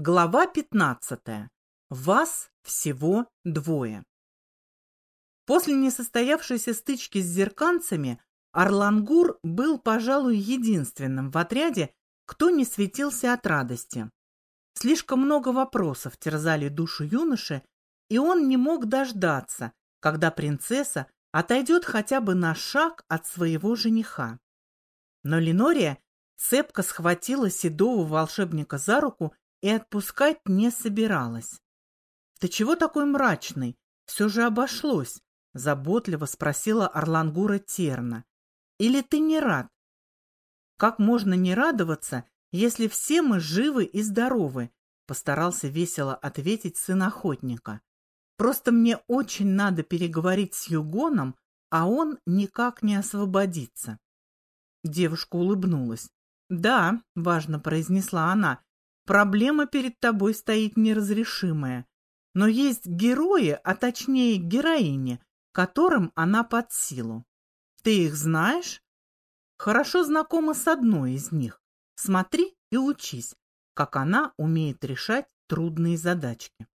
Глава 15. Вас всего двое. После несостоявшейся стычки с зерканцами Орлангур был, пожалуй, единственным в отряде, кто не светился от радости. Слишком много вопросов терзали душу юноши, и он не мог дождаться, когда принцесса отойдет хотя бы на шаг от своего жениха. Но Ленория цепко схватила седого волшебника за руку и отпускать не собиралась. — Ты чего такой мрачный? Все же обошлось, — заботливо спросила Орлангура Терна. — Или ты не рад? Как можно не радоваться, если все мы живы и здоровы? Постарался весело ответить сын охотника. Просто мне очень надо переговорить с Югоном, а он никак не освободится. Девушка улыбнулась. «Да», — важно произнесла она, Проблема перед тобой стоит неразрешимая. Но есть герои, а точнее героини, которым она под силу. Ты их знаешь? Хорошо знакома с одной из них. Смотри и учись, как она умеет решать трудные задачки.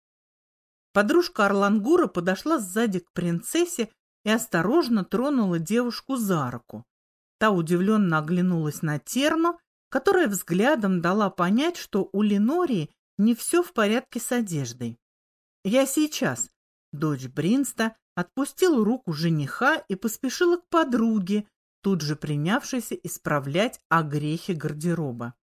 Подружка Орлангура подошла сзади к принцессе и осторожно тронула девушку за руку. Та удивленно оглянулась на Терну которая взглядом дала понять, что у Ленории не все в порядке с одеждой. «Я сейчас», — дочь Бринста отпустила руку жениха и поспешила к подруге, тут же принявшейся исправлять огрехи гардероба.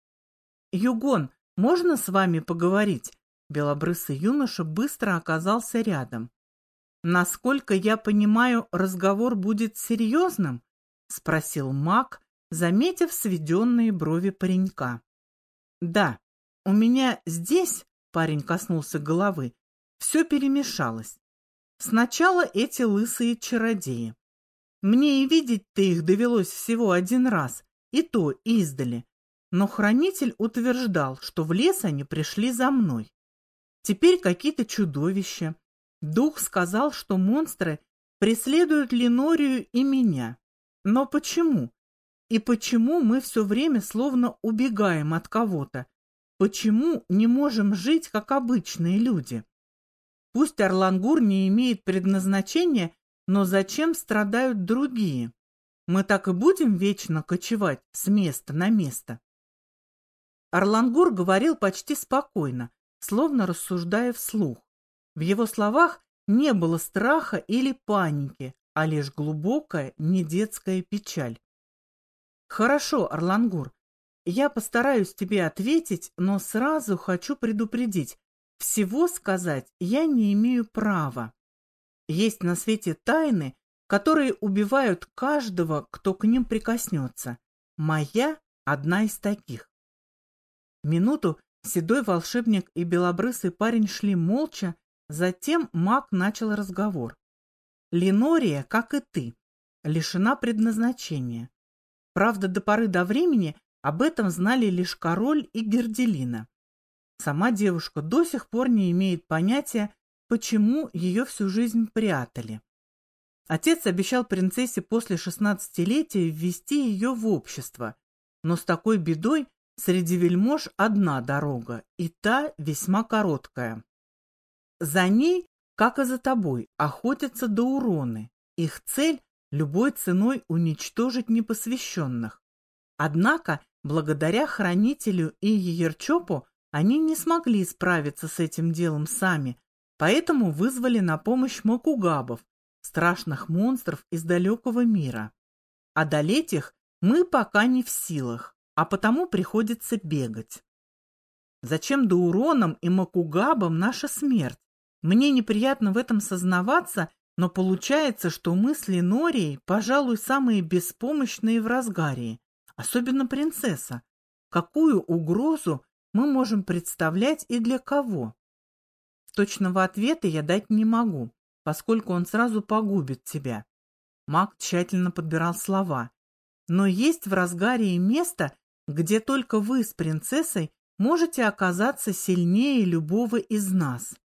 «Югон, можно с вами поговорить?» Белобрысый юноша быстро оказался рядом. «Насколько я понимаю, разговор будет серьезным?» — спросил маг, заметив сведенные брови паренька. «Да, у меня здесь, — парень коснулся головы, — все перемешалось. Сначала эти лысые чародеи. Мне и видеть-то их довелось всего один раз, и то издали. Но хранитель утверждал, что в лес они пришли за мной. Теперь какие-то чудовища. Дух сказал, что монстры преследуют Ленорию и меня. Но почему? И почему мы все время словно убегаем от кого-то? Почему не можем жить, как обычные люди? Пусть Орлангур не имеет предназначения, но зачем страдают другие? Мы так и будем вечно кочевать с места на место. Орлангур говорил почти спокойно, словно рассуждая вслух. В его словах не было страха или паники, а лишь глубокая, недетская печаль. Хорошо, Орлангур, я постараюсь тебе ответить, но сразу хочу предупредить. Всего сказать я не имею права. Есть на свете тайны, которые убивают каждого, кто к ним прикоснется. Моя одна из таких. Минуту седой волшебник и белобрысый парень шли молча, затем маг начал разговор. Ленория, как и ты, лишена предназначения. Правда, до поры до времени об этом знали лишь король и Герделина. Сама девушка до сих пор не имеет понятия, почему ее всю жизнь прятали. Отец обещал принцессе после шестнадцатилетия ввести ее в общество, но с такой бедой среди вельмож одна дорога, и та весьма короткая. За ней, как и за тобой, охотятся до уроны. Их цель любой ценой уничтожить непосвященных. Однако, благодаря хранителю и Еерчопу, они не смогли справиться с этим делом сами, поэтому вызвали на помощь макугабов, страшных монстров из далекого мира. Одолеть их мы пока не в силах, а потому приходится бегать. Зачем до уроном и макугабам наша смерть? Мне неприятно в этом сознаваться, но получается, что мы с пожалуй, самые беспомощные в разгарии, особенно принцесса. Какую угрозу мы можем представлять и для кого? Точного ответа я дать не могу, поскольку он сразу погубит тебя. Маг тщательно подбирал слова. Но есть в разгарии место, где только вы с принцессой можете оказаться сильнее любого из нас.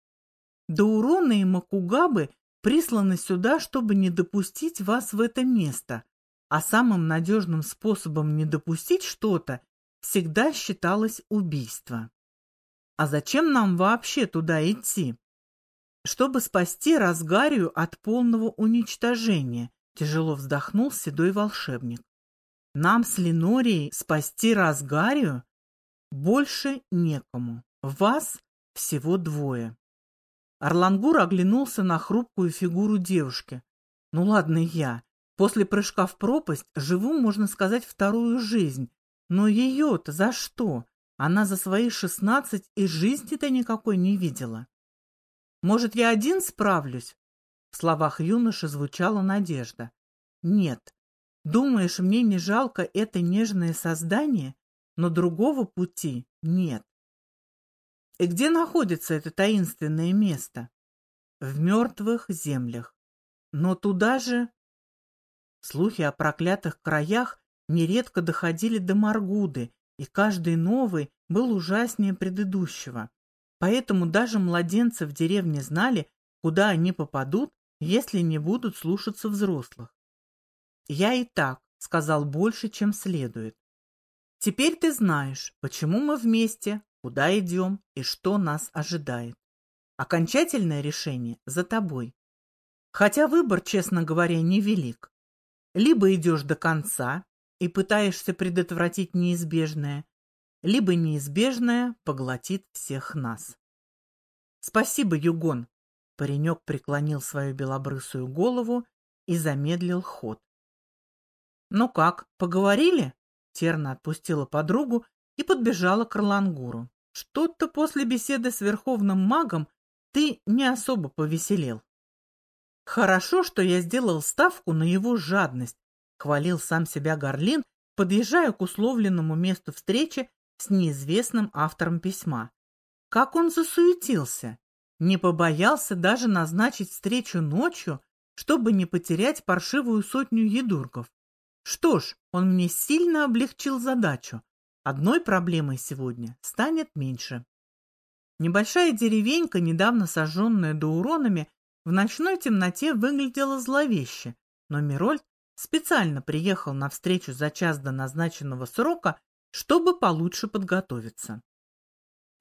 До урона и Макугабы присланы сюда, чтобы не допустить вас в это место, а самым надежным способом не допустить что-то всегда считалось убийство. А зачем нам вообще туда идти? Чтобы спасти Разгарию от полного уничтожения, тяжело вздохнул седой волшебник. Нам с Ленорией спасти Разгарию? Больше некому. Вас всего двое. Орлангур оглянулся на хрупкую фигуру девушки. Ну ладно я. После прыжка в пропасть живу, можно сказать, вторую жизнь. Но ее-то за что? Она за свои шестнадцать и жизни-то никакой не видела. Может, я один справлюсь? В словах юноши звучала надежда. Нет. Думаешь, мне не жалко это нежное создание? Но другого пути нет. И где находится это таинственное место? В мертвых землях. Но туда же... Слухи о проклятых краях нередко доходили до Маргуды, и каждый новый был ужаснее предыдущего. Поэтому даже младенцы в деревне знали, куда они попадут, если не будут слушаться взрослых. Я и так сказал больше, чем следует. Теперь ты знаешь, почему мы вместе, куда идем и что нас ожидает. Окончательное решение за тобой. Хотя выбор, честно говоря, невелик. Либо идешь до конца и пытаешься предотвратить неизбежное, либо неизбежное поглотит всех нас. Спасибо, Югон. Паренек преклонил свою белобрысую голову и замедлил ход. Ну как, поговорили? Терна отпустила подругу и подбежала к Орлангуру. Что-то после беседы с верховным магом ты не особо повеселел. Хорошо, что я сделал ставку на его жадность, хвалил сам себя Горлин, подъезжая к условленному месту встречи с неизвестным автором письма. Как он засуетился! Не побоялся даже назначить встречу ночью, чтобы не потерять паршивую сотню едургов. Что ж, он мне сильно облегчил задачу. Одной проблемой сегодня станет меньше. Небольшая деревенька, недавно сожженная до уронами, в ночной темноте выглядела зловеще, но Мирольд специально приехал на встречу за час до назначенного срока, чтобы получше подготовиться.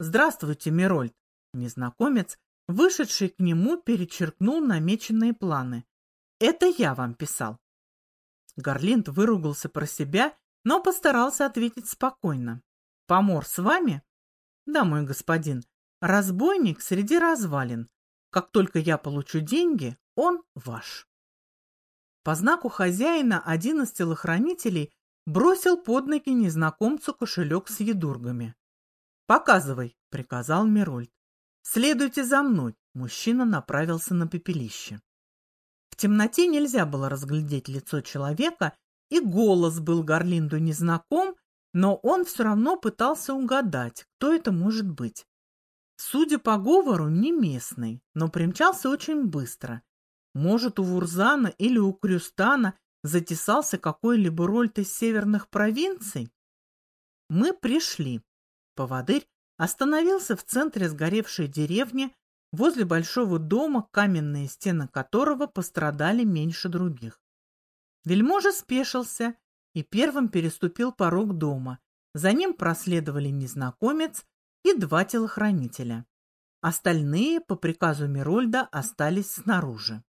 «Здравствуйте, Мирольд!» Незнакомец, вышедший к нему, перечеркнул намеченные планы. «Это я вам писал». Гарлинд выругался про себя но постарался ответить спокойно. «Помор с вами?» «Да, мой господин. Разбойник среди развалин. Как только я получу деньги, он ваш». По знаку хозяина один из телохранителей бросил под ноги незнакомцу кошелек с едургами. «Показывай», — приказал Мирольд. «Следуйте за мной», — мужчина направился на пепелище. В темноте нельзя было разглядеть лицо человека, и голос был Гарлинду незнаком, но он все равно пытался угадать, кто это может быть. Судя по говору, не местный, но примчался очень быстро. Может, у Вурзана или у Крюстана затесался какой-либо рольт из северных провинций? Мы пришли. Поводырь остановился в центре сгоревшей деревни, возле большого дома, каменные стены которого пострадали меньше других. Вельможа спешился и первым переступил порог дома. За ним проследовали незнакомец и два телохранителя. Остальные, по приказу Мирольда, остались снаружи.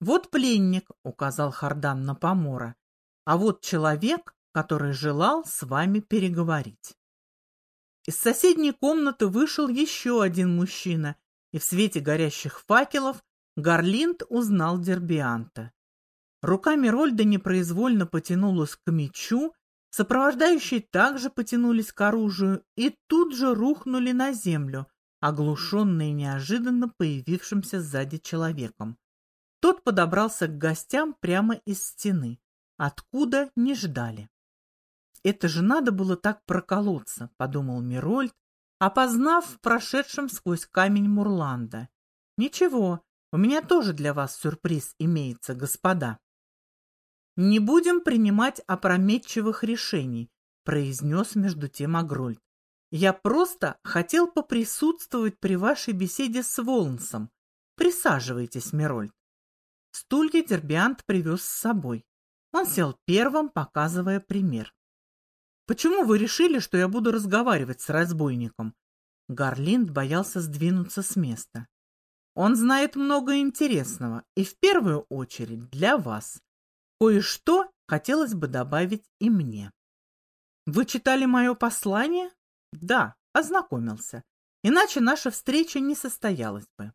«Вот пленник», — указал Хардан на помора, «а вот человек, который желал с вами переговорить». Из соседней комнаты вышел еще один мужчина, и в свете горящих факелов Гарлинд узнал Дербианта. Рука Мирольда непроизвольно потянулась к мечу, сопровождающие также потянулись к оружию и тут же рухнули на землю, оглушенные неожиданно появившимся сзади человеком. Тот подобрался к гостям прямо из стены, откуда не ждали. «Это же надо было так проколоться», — подумал Мирольд, опознав в прошедшем сквозь камень Мурланда. «Ничего, у меня тоже для вас сюрприз имеется, господа». «Не будем принимать опрометчивых решений», — произнес между тем Агрольд. «Я просто хотел поприсутствовать при вашей беседе с Волнсом. Присаживайтесь, Мирольд». Стулья Дербиант привез с собой. Он сел первым, показывая пример. «Почему вы решили, что я буду разговаривать с разбойником?» Гарлинд боялся сдвинуться с места. Он знает много интересного, и в первую очередь для вас. Кое-что хотелось бы добавить и мне. Вы читали мое послание? Да, ознакомился. Иначе наша встреча не состоялась бы.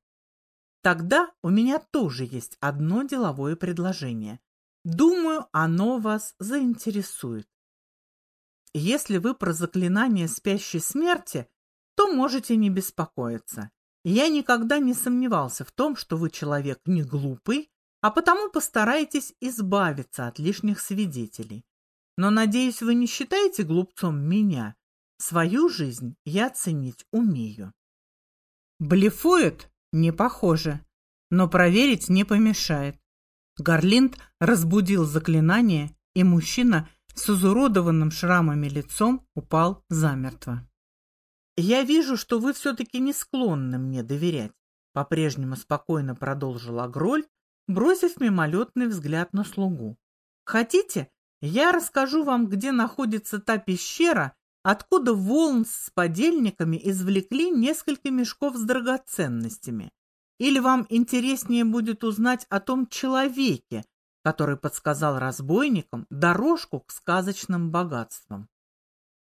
Тогда у меня тоже есть одно деловое предложение. Думаю, оно вас заинтересует. Если вы про заклинание спящей смерти, то можете не беспокоиться. Я никогда не сомневался в том, что вы человек не глупый, а потому постарайтесь избавиться от лишних свидетелей. Но, надеюсь, вы не считаете глупцом меня. Свою жизнь я ценить умею. Блефует? Не похоже. Но проверить не помешает. Гарлинд разбудил заклинание, и мужчина с изуродованным шрамами лицом упал замертво. «Я вижу, что вы все-таки не склонны мне доверять», — по-прежнему спокойно продолжил Агроль, бросив мимолетный взгляд на слугу. «Хотите, я расскажу вам, где находится та пещера, откуда волн с подельниками извлекли несколько мешков с драгоценностями? Или вам интереснее будет узнать о том человеке, который подсказал разбойникам дорожку к сказочным богатствам?»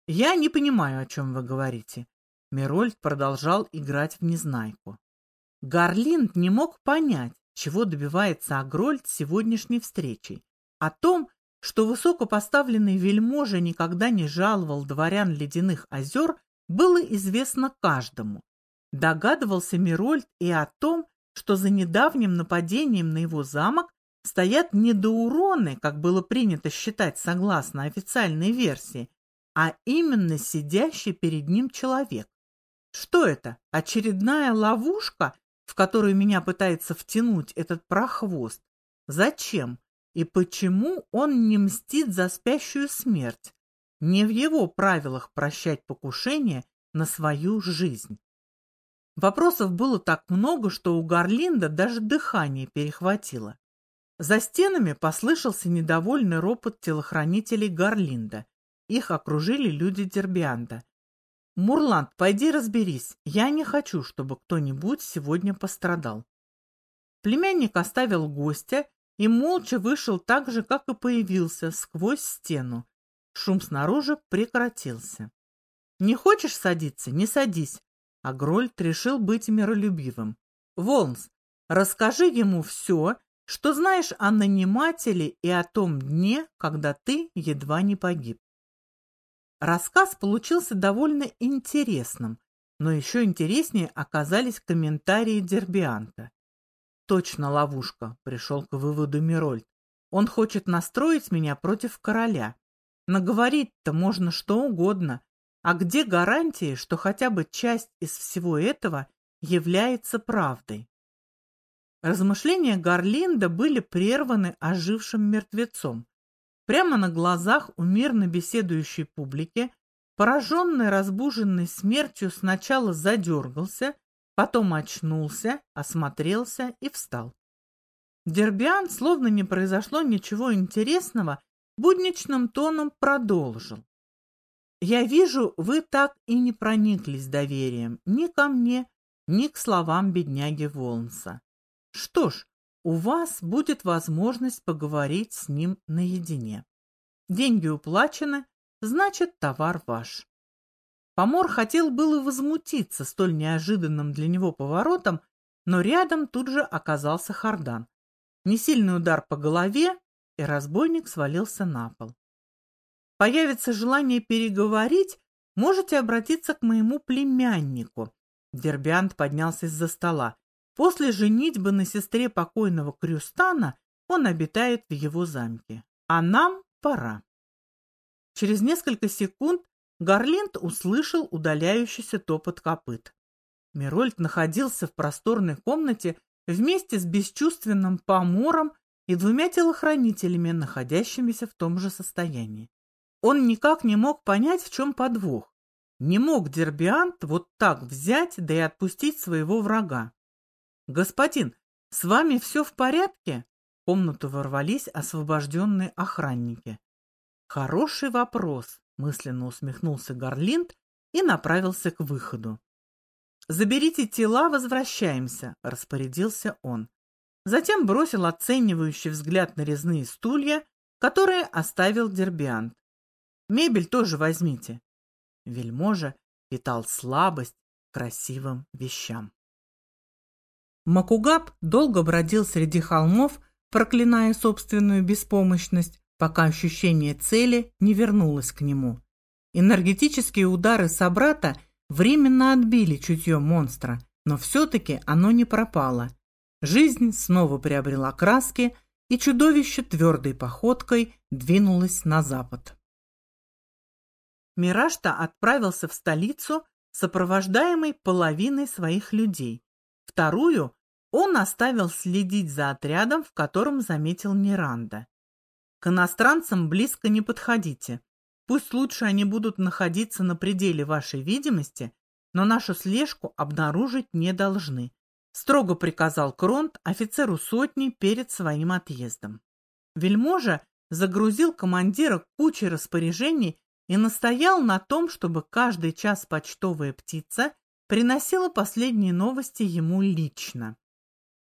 «Я не понимаю, о чем вы говорите», Мирольд продолжал играть в незнайку. Гарлинд не мог понять, чего добивается Агрольд сегодняшней встречей. О том, что высокопоставленный вельможа никогда не жаловал дворян ледяных озер, было известно каждому. Догадывался Мирольд и о том, что за недавним нападением на его замок стоят не доуроны, как было принято считать согласно официальной версии, а именно сидящий перед ним человек. Что это? Очередная ловушка, в которую меня пытается втянуть этот прохвост? Зачем? И почему он не мстит за спящую смерть? Не в его правилах прощать покушение на свою жизнь. Вопросов было так много, что у Гарлинда даже дыхание перехватило. За стенами послышался недовольный ропот телохранителей Гарлинда. Их окружили люди Дербианда. «Мурланд, пойди разберись. Я не хочу, чтобы кто-нибудь сегодня пострадал». Племянник оставил гостя и молча вышел так же, как и появился, сквозь стену. Шум снаружи прекратился. «Не хочешь садиться? Не садись!» А Грольд решил быть миролюбивым. «Волнс, расскажи ему все, что знаешь о нанимателе и о том дне, когда ты едва не погиб. Рассказ получился довольно интересным, но еще интереснее оказались комментарии Дербианта. «Точно ловушка», — пришел к выводу Мирольд. «Он хочет настроить меня против короля. Наговорить-то можно что угодно. А где гарантии, что хотя бы часть из всего этого является правдой?» Размышления Гарлинда были прерваны ожившим мертвецом. Прямо на глазах у мирно беседующей публики, пораженный разбуженный смертью, сначала задергался, потом очнулся, осмотрелся и встал. Дербиан, словно не произошло ничего интересного, будничным тоном продолжил. «Я вижу, вы так и не прониклись доверием ни ко мне, ни к словам бедняги Волнса. Что ж, у вас будет возможность поговорить с ним наедине. Деньги уплачены, значит, товар ваш. Помор хотел было возмутиться столь неожиданным для него поворотом, но рядом тут же оказался Хардан. Несильный удар по голове, и разбойник свалился на пол. Появится желание переговорить, можете обратиться к моему племяннику. Дербиант поднялся из-за стола. После женитьбы на сестре покойного Крюстана он обитает в его замке. А нам пора. Через несколько секунд Гарлинд услышал удаляющийся топот копыт. Мирольд находился в просторной комнате вместе с бесчувственным помором и двумя телохранителями, находящимися в том же состоянии. Он никак не мог понять, в чем подвох. Не мог Дербиант вот так взять, да и отпустить своего врага. «Господин, с вами все в порядке?» В комнату ворвались освобожденные охранники. «Хороший вопрос», — мысленно усмехнулся Гарлинд и направился к выходу. заберите тела, возвращаемся», — распорядился он. Затем бросил оценивающий взгляд на резные стулья, которые оставил Дербиант. «Мебель тоже возьмите». Вельможа питал слабость к красивым вещам. Макугаб долго бродил среди холмов, проклиная собственную беспомощность, пока ощущение цели не вернулось к нему. Энергетические удары собрата временно отбили чутье монстра, но все-таки оно не пропало. Жизнь снова приобрела краски, и чудовище твердой походкой двинулось на запад. Мирашта отправился в столицу, сопровождаемый половиной своих людей. Вторую он оставил следить за отрядом, в котором заметил Миранда. К иностранцам близко не подходите. Пусть лучше они будут находиться на пределе вашей видимости, но нашу слежку обнаружить не должны, строго приказал Кронт офицеру сотни перед своим отъездом. Вельможа загрузил командира кучей распоряжений и настоял на том, чтобы каждый час почтовая птица приносила последние новости ему лично.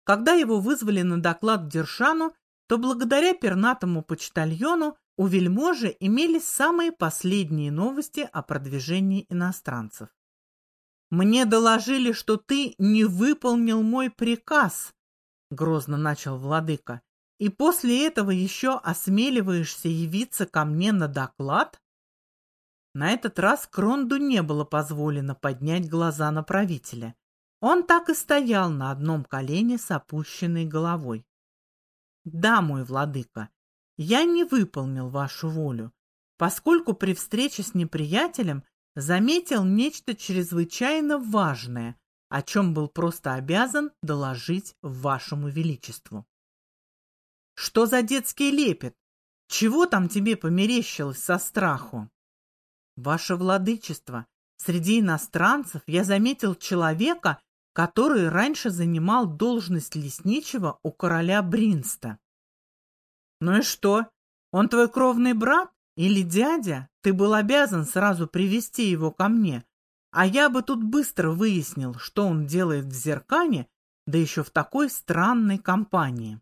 Когда его вызвали на доклад к Дершану, то благодаря пернатому почтальону у вельможи имелись самые последние новости о продвижении иностранцев. «Мне доложили, что ты не выполнил мой приказ», — грозно начал владыка, «и после этого еще осмеливаешься явиться ко мне на доклад?» На этот раз Кронду не было позволено поднять глаза на правителя. Он так и стоял на одном колене с опущенной головой. Да, мой владыка, я не выполнил вашу волю, поскольку при встрече с неприятелем заметил нечто чрезвычайно важное, о чем был просто обязан доложить вашему величеству. Что за детский лепет? Чего там тебе померещилось со страху? Ваше владычество, среди иностранцев я заметил человека, который раньше занимал должность лесничего у короля Бринста. Ну и что? Он твой кровный брат или дядя? Ты был обязан сразу привести его ко мне, а я бы тут быстро выяснил, что он делает в Зеркане, да еще в такой странной компании.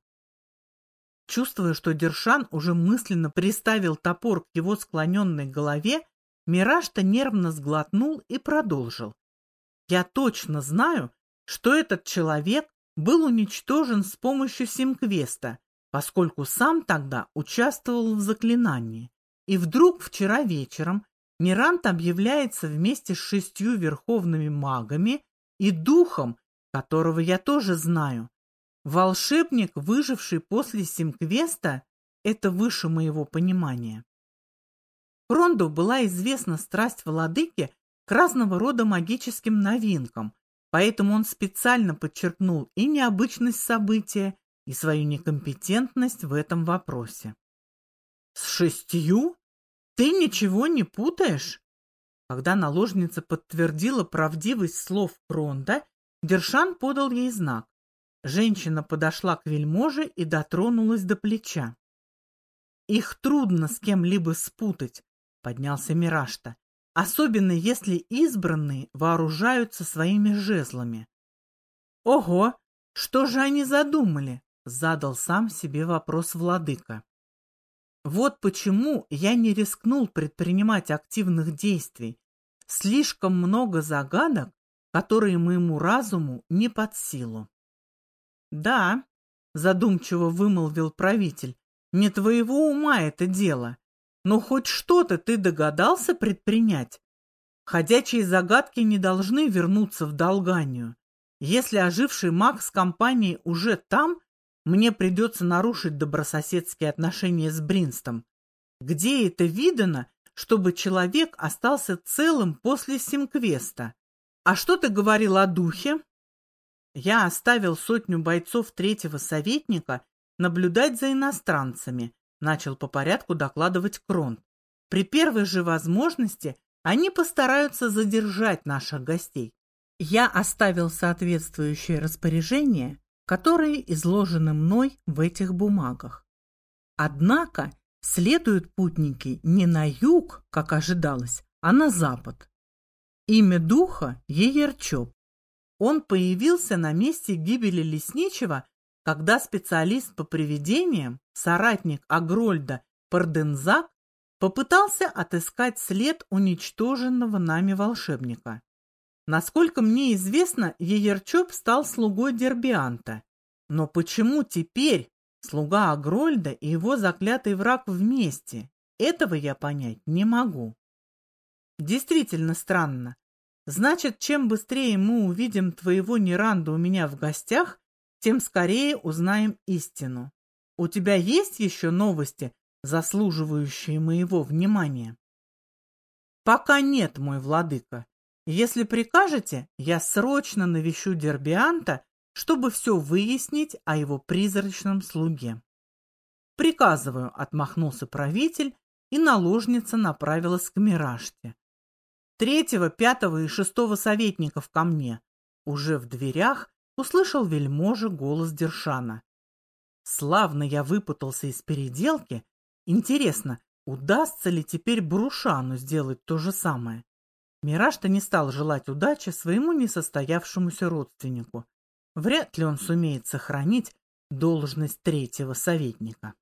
Чувствуя, что Дершан уже мысленно приставил топор к его склоненной голове, Мираж-то нервно сглотнул и продолжил. Я точно знаю, что этот человек был уничтожен с помощью Симквеста, поскольку сам тогда участвовал в заклинании. И вдруг вчера вечером Мирант объявляется вместе с шестью верховными магами и духом, которого я тоже знаю. Волшебник, выживший после Симквеста, это выше моего понимания. Фронду была известна страсть владыки к разного рода магическим новинкам, Поэтому он специально подчеркнул и необычность события, и свою некомпетентность в этом вопросе. «С шестью? Ты ничего не путаешь?» Когда наложница подтвердила правдивость слов Ронда, Дершан подал ей знак. Женщина подошла к вельможе и дотронулась до плеча. «Их трудно с кем-либо спутать», — поднялся Мирашта особенно если избранные вооружаются своими жезлами. «Ого! Что же они задумали?» — задал сам себе вопрос владыка. «Вот почему я не рискнул предпринимать активных действий. Слишком много загадок, которые моему разуму не под силу». «Да», — задумчиво вымолвил правитель, — «не твоего ума это дело. Но хоть что-то ты догадался предпринять? Ходячие загадки не должны вернуться в долганию. Если оживший маг с компанией уже там, мне придется нарушить добрососедские отношения с Бринстом. Где это видано, чтобы человек остался целым после симквеста? А что ты говорил о духе? Я оставил сотню бойцов третьего советника наблюдать за иностранцами, начал по порядку докладывать Кронт. При первой же возможности они постараются задержать наших гостей. Я оставил соответствующее распоряжение, которые изложены мной в этих бумагах. Однако следуют путники не на юг, как ожидалось, а на запад. Имя духа – Еерчоп. Он появился на месте гибели лесничего, когда специалист по привидениям, соратник Агрольда Пардензак, попытался отыскать след уничтоженного нами волшебника. Насколько мне известно, Еерчоп стал слугой Дербианта. Но почему теперь слуга Агрольда и его заклятый враг вместе? Этого я понять не могу. Действительно странно. Значит, чем быстрее мы увидим твоего Неранда у меня в гостях, тем скорее узнаем истину. У тебя есть еще новости, заслуживающие моего внимания? Пока нет, мой владыка. Если прикажете, я срочно навещу Дербианта, чтобы все выяснить о его призрачном слуге. Приказываю, отмахнулся правитель, и наложница направилась к Мираште. Третьего, пятого и шестого советников ко мне. Уже в дверях услышал вельможа голос Дершана. Славно я выпутался из переделки. Интересно, удастся ли теперь Брушану сделать то же самое? Мираж-то не стал желать удачи своему несостоявшемуся родственнику. Вряд ли он сумеет сохранить должность третьего советника.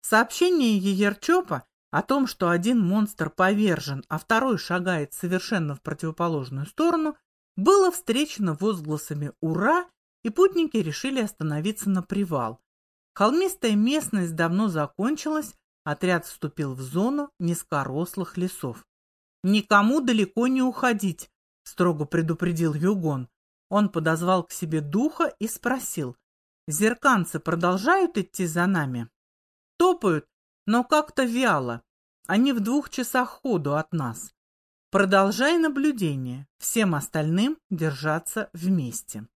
Сообщение Еерчопа о том, что один монстр повержен, а второй шагает совершенно в противоположную сторону, было встречено возгласами «Ура!» и путники решили остановиться на привал. Холмистая местность давно закончилась, отряд вступил в зону низкорослых лесов. «Никому далеко не уходить», — строго предупредил Югон. Он подозвал к себе духа и спросил. «Зерканцы продолжают идти за нами?» «Топают, но как-то вяло. Они в двух часах ходу от нас. Продолжай наблюдение. Всем остальным держаться вместе».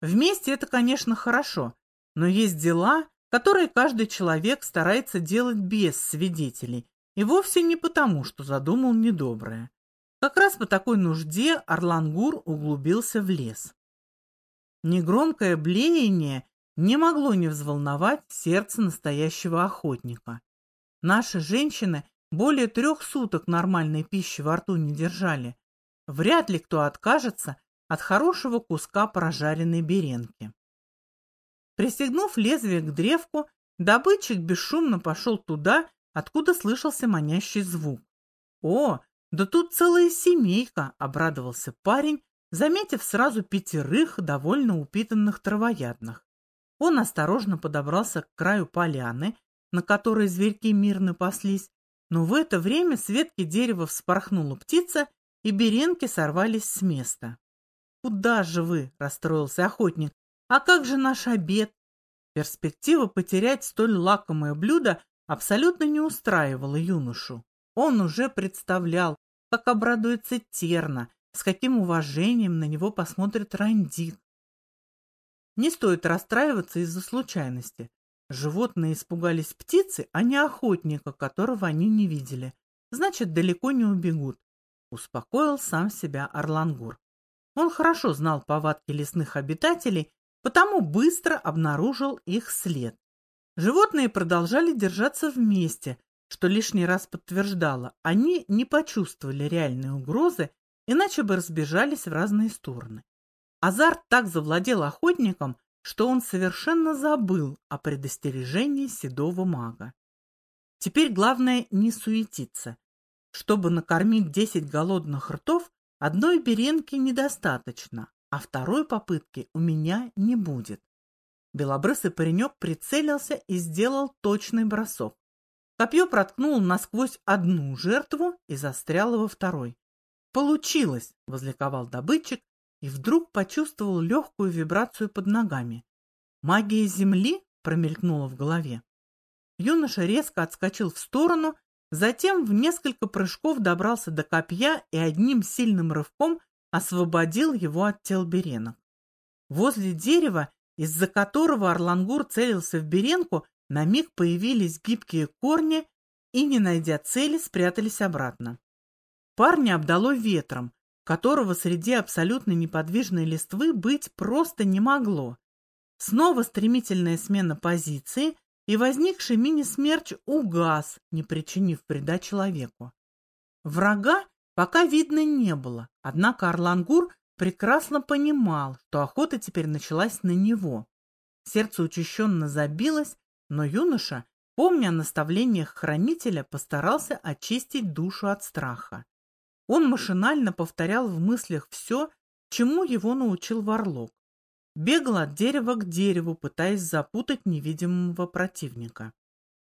Вместе это, конечно, хорошо, но есть дела, которые каждый человек старается делать без свидетелей, и вовсе не потому, что задумал недоброе. Как раз по такой нужде Орлангур углубился в лес. Негромкое блеяние не могло не взволновать сердце настоящего охотника. Наши женщины более трех суток нормальной пищи во рту не держали. Вряд ли кто откажется от хорошего куска прожаренной беренки. Пристегнув лезвие к древку, добытчик бесшумно пошел туда, откуда слышался манящий звук. «О, да тут целая семейка!» — обрадовался парень, заметив сразу пятерых довольно упитанных травоядных. Он осторожно подобрался к краю поляны, на которой зверьки мирно паслись, но в это время с ветки дерева вспорхнула птица, и беренки сорвались с места. «Куда же вы?» — расстроился охотник. «А как же наш обед?» Перспектива потерять столь лакомое блюдо абсолютно не устраивало юношу. Он уже представлял, как обрадуется Терна, с каким уважением на него посмотрит Рандик. Не стоит расстраиваться из-за случайности. Животные испугались птицы, а не охотника, которого они не видели. Значит, далеко не убегут. Успокоил сам себя Орлангур. Он хорошо знал повадки лесных обитателей, потому быстро обнаружил их след. Животные продолжали держаться вместе, что лишний раз подтверждало, они не почувствовали реальной угрозы, иначе бы разбежались в разные стороны. Азарт так завладел охотником, что он совершенно забыл о предостережении седого мага. Теперь главное не суетиться. Чтобы накормить десять голодных ртов, одной беренки недостаточно, а второй попытки у меня не будет. Белобрысый паренек прицелился и сделал точный бросок. Копье проткнуло насквозь одну жертву и застряло во второй. «Получилось!» — возликовал добытчик и вдруг почувствовал легкую вибрацию под ногами. «Магия земли?» — промелькнула в голове. Юноша резко отскочил в сторону, затем в несколько прыжков добрался до копья и одним сильным рывком освободил его от тел беренок. Возле дерева из-за которого Орлангур целился в беренку, на миг появились гибкие корни и, не найдя цели, спрятались обратно. Парня обдало ветром, которого среди абсолютно неподвижной листвы быть просто не могло. Снова стремительная смена позиции, и возникший мини-смерч угас, не причинив вреда человеку. Врага пока видно не было, однако Орлангур прекрасно понимал, что охота теперь началась на него. Сердце учащенно забилось, но юноша, помня о наставлениях хранителя, постарался очистить душу от страха. Он машинально повторял в мыслях все, чему его научил Варлок. Бегал от дерева к дереву, пытаясь запутать невидимого противника.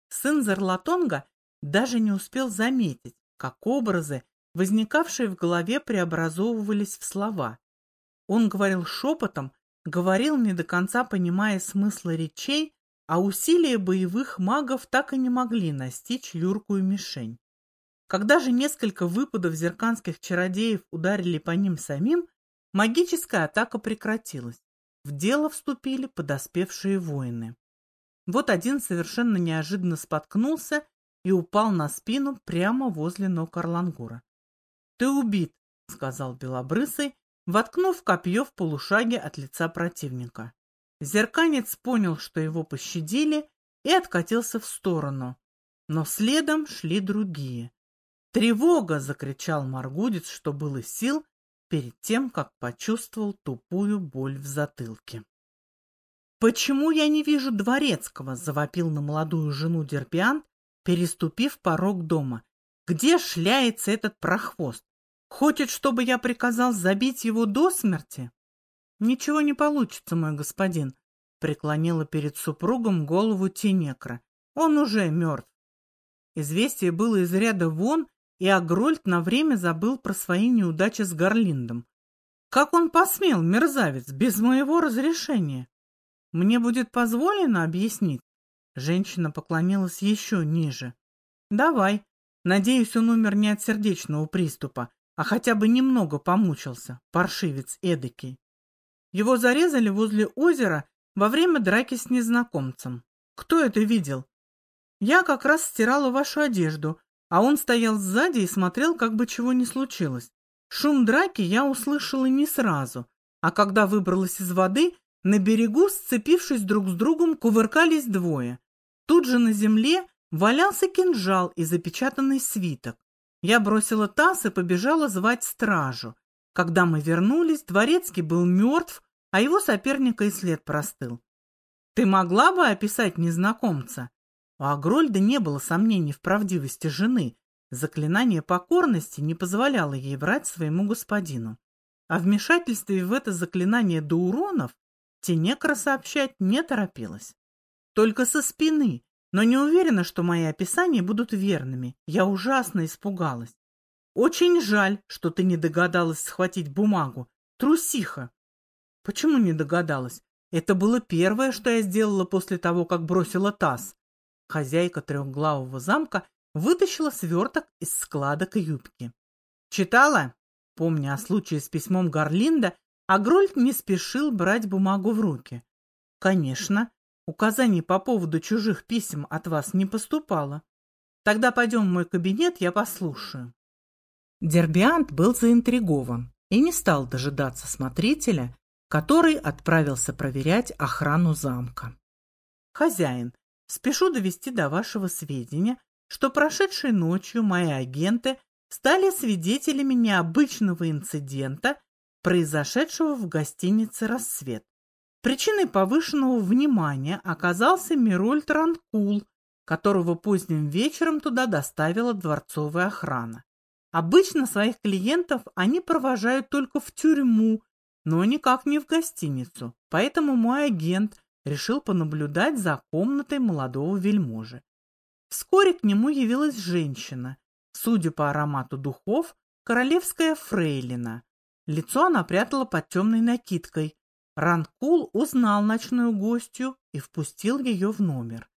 Сын Зарлатонга даже не успел заметить, как образы, возникавшие в голове, преобразовывались в слова. Он говорил шепотом, говорил не до конца понимая смысла речей, а усилия боевых магов так и не могли настичь юркую мишень. Когда же несколько выпадов зерканских чародеев ударили по ним самим, магическая атака прекратилась. В дело вступили подоспевшие воины. Вот один совершенно неожиданно споткнулся и упал на спину прямо возле ног Орлангура. — Ты убит, — сказал Белобрысый, воткнув копье в полушаге от лица противника. Зерканец понял, что его пощадили, и откатился в сторону. Но следом шли другие. «Тревога!» — закричал Маргудец, что было сил, перед тем, как почувствовал тупую боль в затылке. «Почему я не вижу дворецкого?» — завопил на молодую жену Дерпиан, переступив порог дома. «Где шляется этот прохвост? Хочет, чтобы я приказал забить его до смерти?» «Ничего не получится, мой господин», — преклонила перед супругом голову Тенекра. «Он уже мертв». Известие было из ряда вон, и Агрольд на время забыл про свои неудачи с Гарлиндом. Как он посмел, мерзавец, без моего разрешения? Мне будет позволено объяснить? Женщина поклонилась еще ниже. Давай. Надеюсь, он умер не от сердечного приступа, а хотя бы немного помучился, паршивец эдакий. Его зарезали возле озера во время драки с незнакомцем. Кто это видел? Я как раз стирала вашу одежду, а он стоял сзади и смотрел, как бы чего не случилось. Шум драки я услышала не сразу, а когда выбралась из воды, на берегу, сцепившись друг с другом, кувыркались двое. Тут же на земле валялся кинжал и запечатанный свиток. Я бросила таз и побежала звать стражу. Когда мы вернулись, дворецкий был мертв, а его соперника и след простыл. Ты могла бы описать незнакомца? У Агрольда не было сомнений в правдивости жены. Заклинание покорности не позволяло ей врать своему господину. О вмешательстве в это заклинание до уронов Тенекра сообщать не торопилась. Только со спины, но не уверена, что мои описания будут верными. Я ужасно испугалась. Очень жаль, что ты не догадалась схватить бумагу. Трусиха. Почему не догадалась? Это было первое, что я сделала после того, как бросила таз. Хозяйка трехглавого замка вытащила сверток из складок юбки. Читала? Помня о случае с письмом Гарлинда, Агрольд не спешил брать бумагу в руки. Конечно, указаний по поводу чужих писем от вас не поступало. Тогда пойдем в мой кабинет, я послушаю. Дербиант был заинтригован и не стал дожидаться смотрителя, который отправился проверять охрану замка. «Хозяин, Спешу довести до вашего сведения, что прошедшей ночью мои агенты стали свидетелями необычного инцидента, произошедшего в гостинице «Рассвет». Причиной повышенного внимания оказался Мирольд Ранкул, которого поздним вечером туда доставила дворцовая охрана. Обычно своих клиентов они провожают только в тюрьму, но никак не в гостиницу, поэтому мой агент решил понаблюдать за комнатой молодого вельможи. Вскоре к нему явилась женщина, судя по аромату духов, королевская фрейлина. Лицо она прятала под темной накидкой. Ранкул узнал ночную гостью и впустил ее в номер.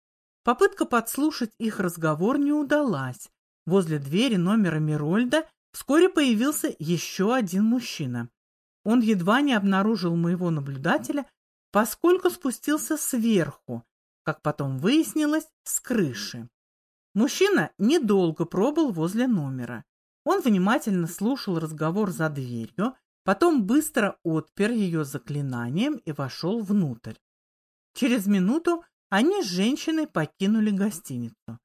Попытка подслушать их разговор не удалась. Возле двери номера Мирольда вскоре появился еще один мужчина. Он едва не обнаружил моего наблюдателя поскольку спустился сверху, как потом выяснилось, с крыши. Мужчина недолго пробыл возле номера. Он внимательно слушал разговор за дверью, потом быстро отпер ее заклинанием и вошел внутрь. Через минуту они с женщиной покинули гостиницу.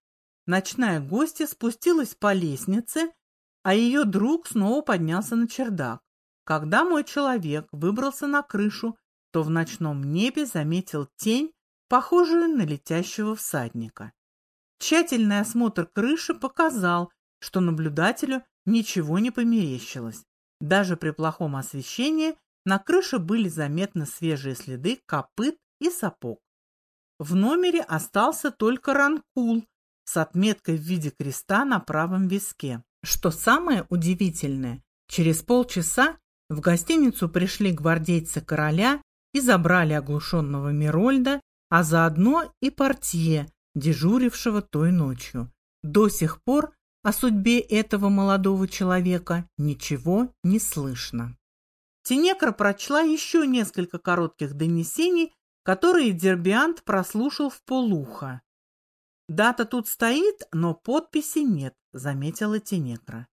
Ночная гостья спустилась по лестнице, а ее друг снова поднялся на чердак. Когда мой человек выбрался на крышу, то в ночном небе заметил тень, похожую на летящего всадника. Тщательный осмотр крыши показал, что наблюдателю ничего не померещилось. Даже при плохом освещении на крыше были заметны свежие следы копыт и сапог. В номере остался только ранкул с отметкой в виде креста на правом виске. Что самое удивительное, через полчаса в гостиницу пришли гвардейцы короля и забрали оглушенного Мирольда, а заодно и портье, дежурившего той ночью. До сих пор о судьбе этого молодого человека ничего не слышно. Тенекра прочла еще несколько коротких донесений, которые Дербиант прослушал в полуха. «Дата тут стоит, но подписи нет», — заметила Тенекра.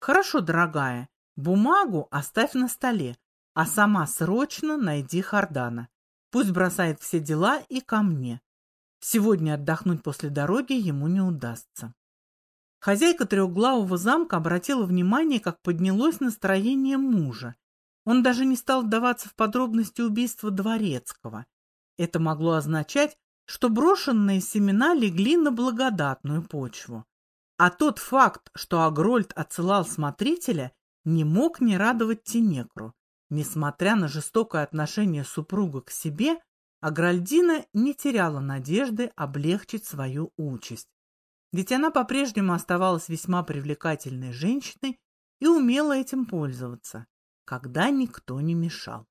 «Хорошо, дорогая, бумагу оставь на столе, а сама срочно найди Хардана. Пусть бросает все дела и ко мне. Сегодня отдохнуть после дороги ему не удастся». Хозяйка трехглавого замка обратила внимание, как поднялось настроение мужа. Он даже не стал вдаваться в подробности убийства Дворецкого. Это могло означать, что брошенные семена легли на благодатную почву. А тот факт, что Агрольд отсылал смотрителя, не мог не радовать Тенекру. Несмотря на жестокое отношение супруга к себе, Агральдина не теряла надежды облегчить свою участь. Ведь она по-прежнему оставалась весьма привлекательной женщиной и умела этим пользоваться, когда никто не мешал.